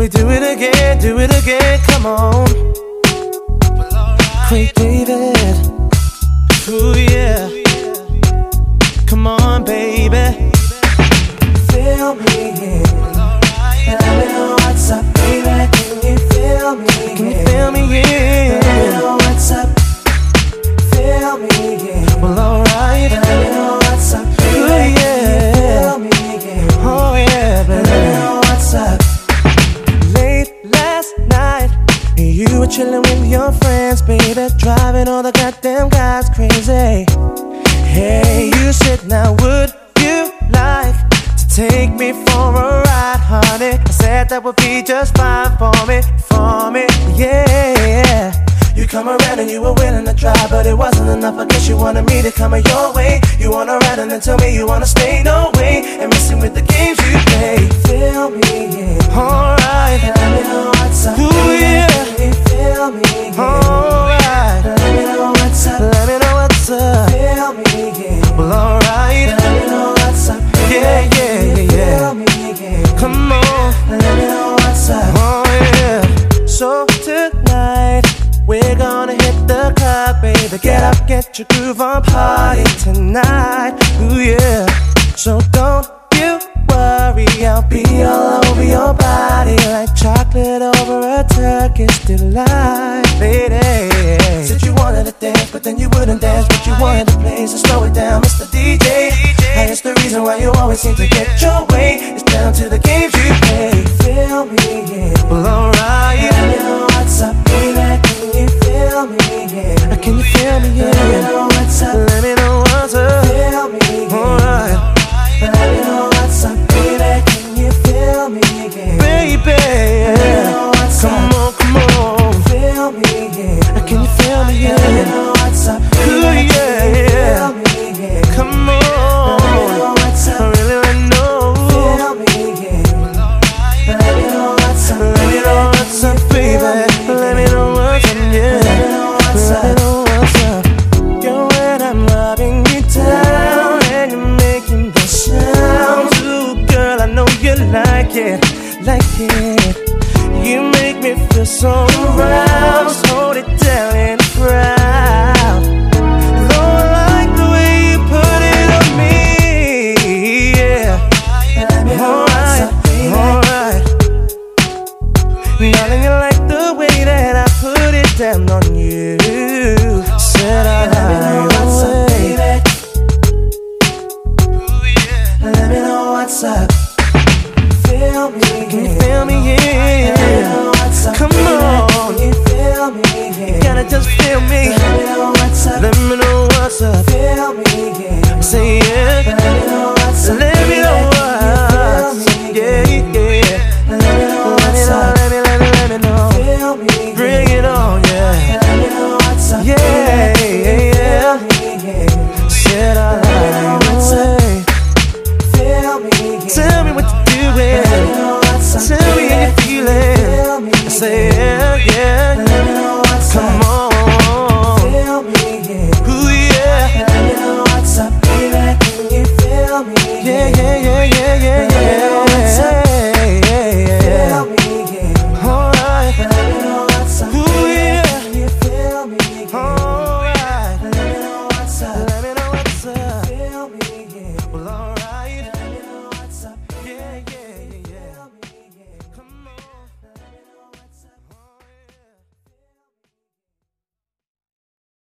we do it again, do it again, come on. Craig David. Ooh, yeah. Come on, baby. Feel me, yeah. Chilling with your friends, baby, driving all the goddamn guys crazy. Hey, you said, now would you like to take me for a ride, honey? I said that would be just fine for me, for me, yeah. You come around and you were willing to try, but it wasn't enough. I guess you wanted me to come your way. You wanna ride and then tell me you wanna stay, no way. And baby. Get up, get your groove on, party tonight. Ooh, yeah. So don't you worry, I'll be all over your body like chocolate over a Turkish delight, lady. Said you wanted to dance, but then you wouldn't dance, but you wanted to play, so slow it down, Mr. DJ. And it's the reason why you always seem to get your way. It's down to the games baby. Me feel so aroused. Hold it down and proud. Lord, I like the way you put it on me, yeah. Let me know what's Alright, alright. Darling, you like the way that I put it down on you. Said I Let me know what's up, like baby. Let me know what's up. Feel me, Can you feel me Yeah. say yeah, yeah.